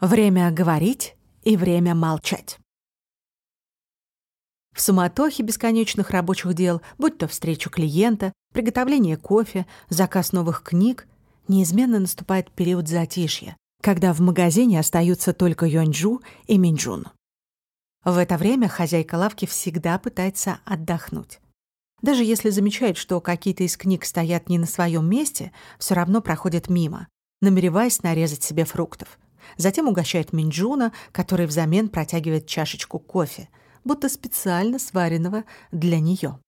Время говорить и время молчать. В суматохе бесконечных рабочих дел, будь то встречу клиента, приготовление кофе, заказ новых книг, неизменно наступает период затишья, когда в магазине остаются только Йонджу и Минджун. В это время хозяйка лавки всегда пытается отдохнуть. Даже если замечает, что какие-то из книг стоят не на своем месте, все равно проходит мимо, намереваясь нарезать себе фруктов — Затем угощает Минджуна, который взамен протягивает чашечку кофе, будто специально сваренного для нее.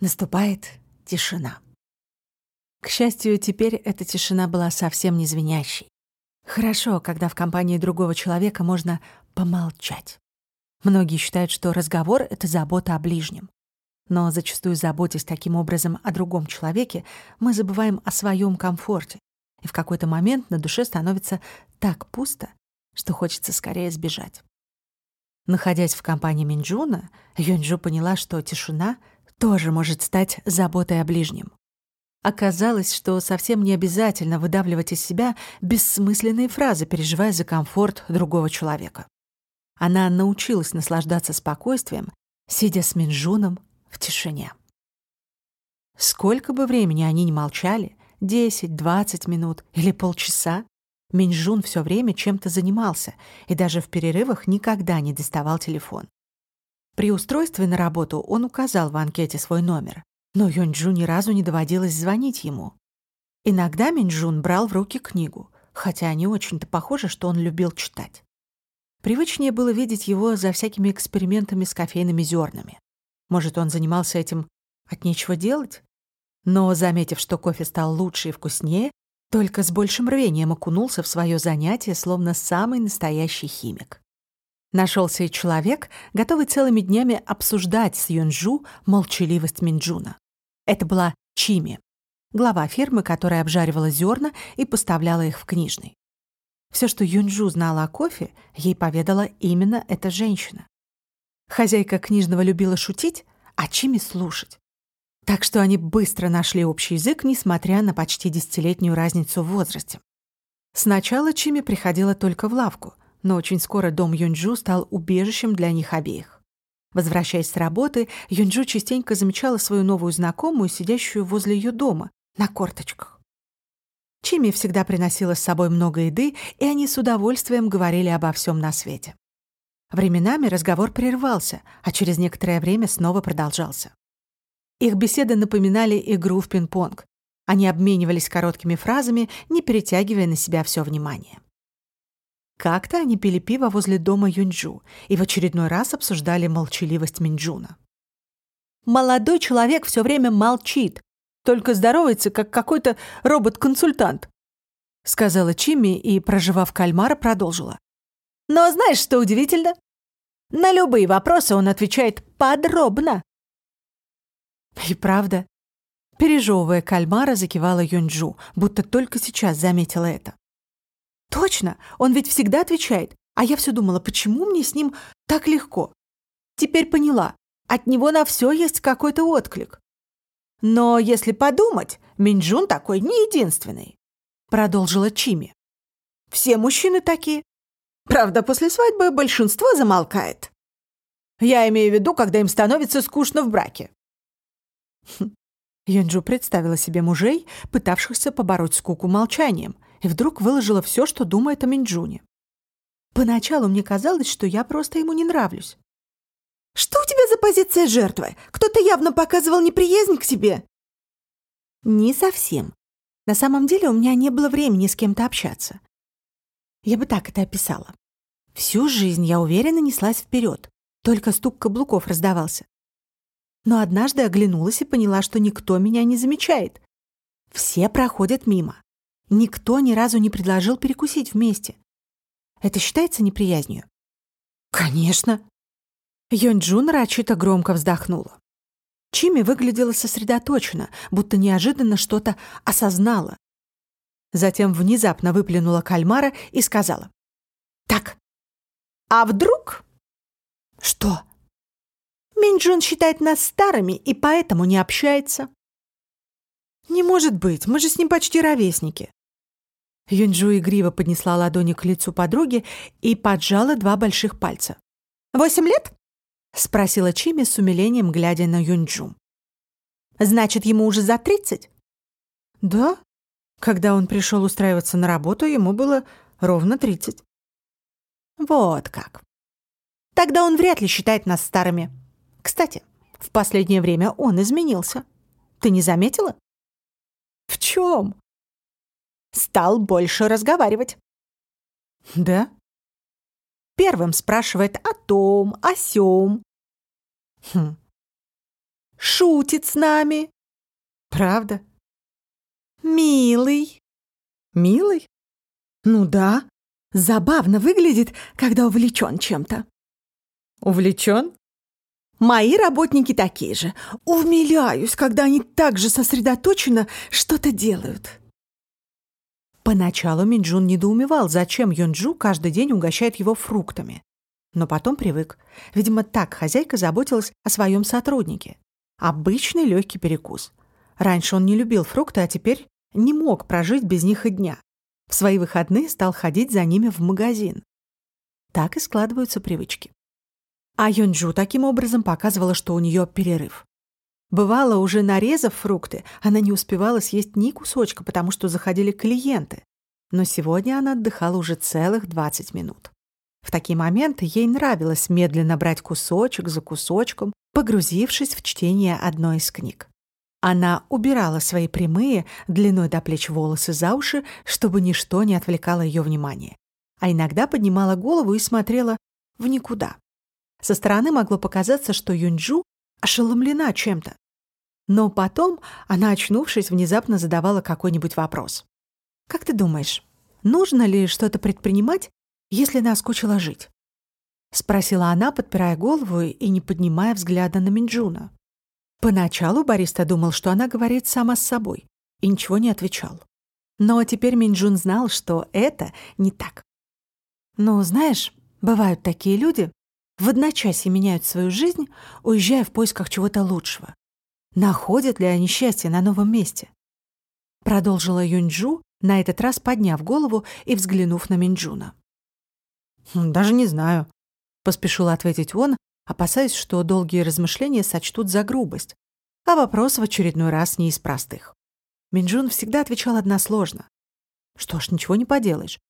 Наступает тишина. К счастью, теперь эта тишина была совсем не звенящей. Хорошо, когда в компании другого человека можно помолчать. Многие считают, что разговор — это забота о ближнем. Но зачастую, заботясь таким образом о другом человеке, мы забываем о своем комфорте, и в какой-то момент на душе становится так пусто, что хочется скорее сбежать. Находясь в компании Минджуна, Юнджу поняла, что тишина тоже может стать заботой о ближнем. Оказалось, что совсем не обязательно выдавливать из себя бессмысленные фразы, переживая за комфорт другого человека. Она научилась наслаждаться спокойствием, сидя с Минджуном в тишине. Сколько бы времени они ни молчали, 10-20 минут или полчаса, Минжун все время чем-то занимался и даже в перерывах никогда не доставал телефон. При устройстве на работу он указал в анкете свой номер, но Юнджу ни разу не доводилось звонить ему. Иногда Минджун брал в руки книгу, хотя не очень-то похоже, что он любил читать. Привычнее было видеть его за всякими экспериментами с кофейными зернами. Может, он занимался этим от нечего делать? Но, заметив, что кофе стал лучше и вкуснее, только с большим рвением окунулся в свое занятие, словно самый настоящий химик. Нашелся и человек, готовый целыми днями обсуждать с Юнжу молчаливость Минджуна. Это была Чими, глава фирмы, которая обжаривала зерна и поставляла их в книжный. Все, что Юнджу знала о кофе, ей поведала именно эта женщина. Хозяйка книжного любила шутить, а Чими слушать. Так что они быстро нашли общий язык, несмотря на почти десятилетнюю разницу в возрасте. Сначала Чими приходила только в лавку, но очень скоро дом Юнджу стал убежищем для них обеих. Возвращаясь с работы, Юнджу частенько замечала свою новую знакомую, сидящую возле ее дома, на корточках. Чими всегда приносила с собой много еды, и они с удовольствием говорили обо всем на свете. Временами разговор прервался, а через некоторое время снова продолжался. Их беседы напоминали игру в пинг-понг. Они обменивались короткими фразами, не перетягивая на себя все внимание. Как-то они пили пиво возле дома Юнджу и в очередной раз обсуждали молчаливость Минджуна. «Молодой человек все время молчит, только здоровается, как какой-то робот-консультант», сказала Чимми и, проживав кальмара, продолжила. «Но знаешь, что удивительно? На любые вопросы он отвечает подробно. И правда. Пережевывая кальмара, закивала Юнджу, будто только сейчас заметила это. Точно, он ведь всегда отвечает. А я все думала, почему мне с ним так легко? Теперь поняла, от него на все есть какой-то отклик. Но если подумать, Минджун такой не единственный, продолжила Чими. Все мужчины такие. Правда, после свадьбы большинство замолкает. Я имею в виду, когда им становится скучно в браке. Юнджу представила себе мужей, пытавшихся побороть скуку молчанием, и вдруг выложила все, что думает о Минджуне. Поначалу мне казалось, что я просто ему не нравлюсь. «Что у тебя за позиция жертвы? Кто-то явно показывал неприязнь к тебе?» «Не совсем. На самом деле у меня не было времени с кем-то общаться. Я бы так это описала. Всю жизнь я уверенно неслась вперед, только стук каблуков раздавался но однажды оглянулась и поняла, что никто меня не замечает. Все проходят мимо. Никто ни разу не предложил перекусить вместе. Это считается неприязнью? Конечно. Йонджун нарочито громко вздохнула. Чими выглядела сосредоточенно, будто неожиданно что-то осознала. Затем внезапно выплюнула кальмара и сказала. «Так, а вдруг...» «Что?» Минджун считает нас старыми и поэтому не общается. Не может быть, мы же с ним почти ровесники. Юнджу игриво поднесла ладони к лицу подруги и поджала два больших пальца. «Восемь лет?» — спросила Чими с умилением, глядя на Юнджу. «Значит, ему уже за тридцать?» «Да. Когда он пришел устраиваться на работу, ему было ровно тридцать». «Вот как. Тогда он вряд ли считает нас старыми. Кстати, в последнее время он изменился. Ты не заметила?» «В чем?» «Стал больше разговаривать». «Да?» Первым спрашивает о том, о сём. Хм. Шутит с нами. Правда? Милый. Милый? Ну да. Забавно выглядит, когда увлечен чем-то. Увлечен? Мои работники такие же. Умиляюсь, когда они так же сосредоточенно что-то делают. Поначалу Минджун недоумевал, зачем Йонджу каждый день угощает его фруктами. Но потом привык. Видимо, так хозяйка заботилась о своем сотруднике. Обычный легкий перекус. Раньше он не любил фрукты, а теперь не мог прожить без них и дня. В свои выходные стал ходить за ними в магазин. Так и складываются привычки. А Йонджу таким образом показывала, что у нее перерыв. Бывало, уже нарезав фрукты, она не успевала съесть ни кусочка, потому что заходили клиенты. Но сегодня она отдыхала уже целых 20 минут. В такие моменты ей нравилось медленно брать кусочек за кусочком, погрузившись в чтение одной из книг. Она убирала свои прямые, длиной до плеч волосы за уши, чтобы ничто не отвлекало ее внимание. А иногда поднимала голову и смотрела в никуда. Со стороны могло показаться, что Юнджу ошеломлена чем-то. Но потом она, очнувшись, внезапно задавала какой-нибудь вопрос. «Как ты думаешь, нужно ли что-то предпринимать, если наскучило жить?» Спросила она, подпирая голову и не поднимая взгляда на Минджуна. Поначалу Бориста думал, что она говорит сама с собой, и ничего не отвечал. Но теперь Минджун знал, что это не так. «Ну, знаешь, бывают такие люди, в одночасье меняют свою жизнь, уезжая в поисках чего-то лучшего. Находят ли они счастье на новом месте? Продолжила Юньджу, на этот раз подняв голову и взглянув на Минджуна. «Хм, «Даже не знаю», — поспешил ответить он, опасаясь, что долгие размышления сочтут за грубость, а вопрос в очередной раз не из простых. Минджун всегда отвечал односложно. Что ж, ничего не поделаешь.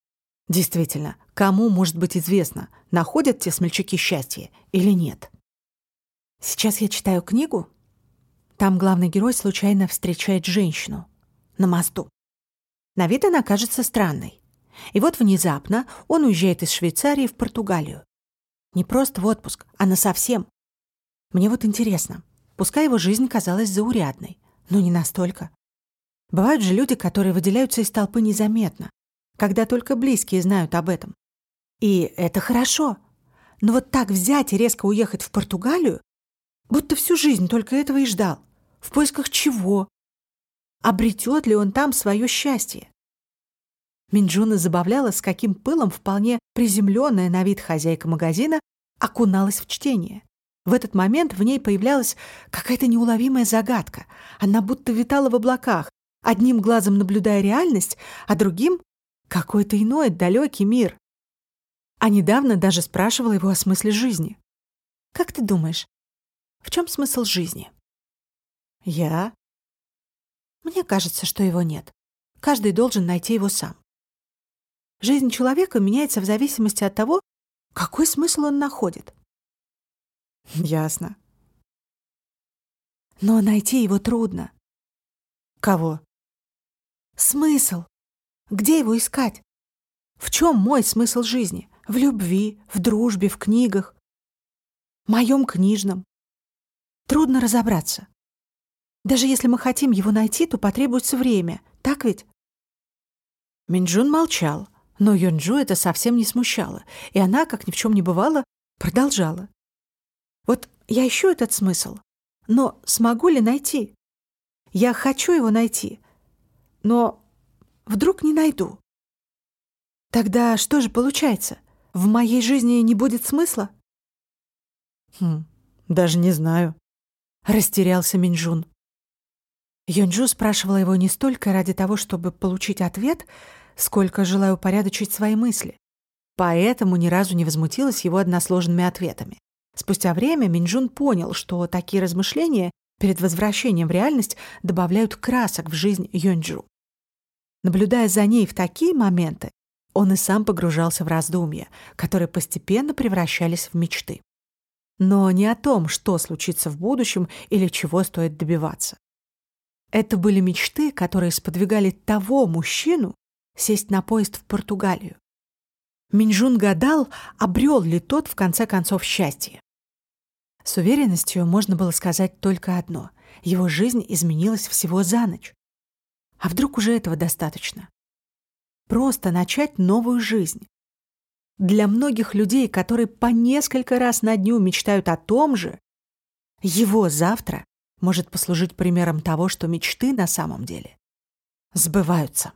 Действительно, кому может быть известно, находят те смельчаки счастье или нет? Сейчас я читаю книгу, там главный герой случайно встречает женщину на мосту. На вид она кажется странной. И вот внезапно он уезжает из Швейцарии в Португалию. Не просто в отпуск, а насовсем. Мне вот интересно, пускай его жизнь казалась заурядной, но не настолько. Бывают же люди, которые выделяются из толпы незаметно, когда только близкие знают об этом. И это хорошо. Но вот так взять и резко уехать в Португалию, будто всю жизнь только этого и ждал. В поисках чего? Обретет ли он там свое счастье? Минджуна забавляла, с каким пылом вполне приземленная на вид хозяйка магазина окуналась в чтение. В этот момент в ней появлялась какая-то неуловимая загадка. Она будто витала в облаках, одним глазом наблюдая реальность, а другим — какой-то иной далекий мир. А недавно даже спрашивала его о смысле жизни. «Как ты думаешь, в чем смысл жизни?» Я? Мне кажется, что его нет. Каждый должен найти его сам. Жизнь человека меняется в зависимости от того, какой смысл он находит. Ясно. Но найти его трудно. Кого? Смысл. Где его искать? В чем мой смысл жизни? В любви, в дружбе, в книгах, моем книжном. Трудно разобраться. Даже если мы хотим его найти, то потребуется время, так ведь?» Минджун молчал, но Юнджу это совсем не смущало, и она, как ни в чем не бывало, продолжала. «Вот я ищу этот смысл, но смогу ли найти? Я хочу его найти, но вдруг не найду. Тогда что же получается? В моей жизни не будет смысла?» «Хм, даже не знаю», — растерялся Минджун. Юнджу спрашивала его не столько ради того, чтобы получить ответ, сколько желаю упорядочить свои мысли. Поэтому ни разу не возмутилась его односложными ответами. Спустя время Минджун понял, что такие размышления перед возвращением в реальность добавляют красок в жизнь Юнджу. Наблюдая за ней в такие моменты, он и сам погружался в раздумья, которые постепенно превращались в мечты. Но не о том, что случится в будущем или чего стоит добиваться. Это были мечты, которые сподвигали того мужчину сесть на поезд в Португалию. Минджун гадал, обрел ли тот в конце концов счастье. С уверенностью можно было сказать только одно — его жизнь изменилась всего за ночь. А вдруг уже этого достаточно? Просто начать новую жизнь. Для многих людей, которые по несколько раз на дню мечтают о том же, его завтра может послужить примером того, что мечты на самом деле сбываются.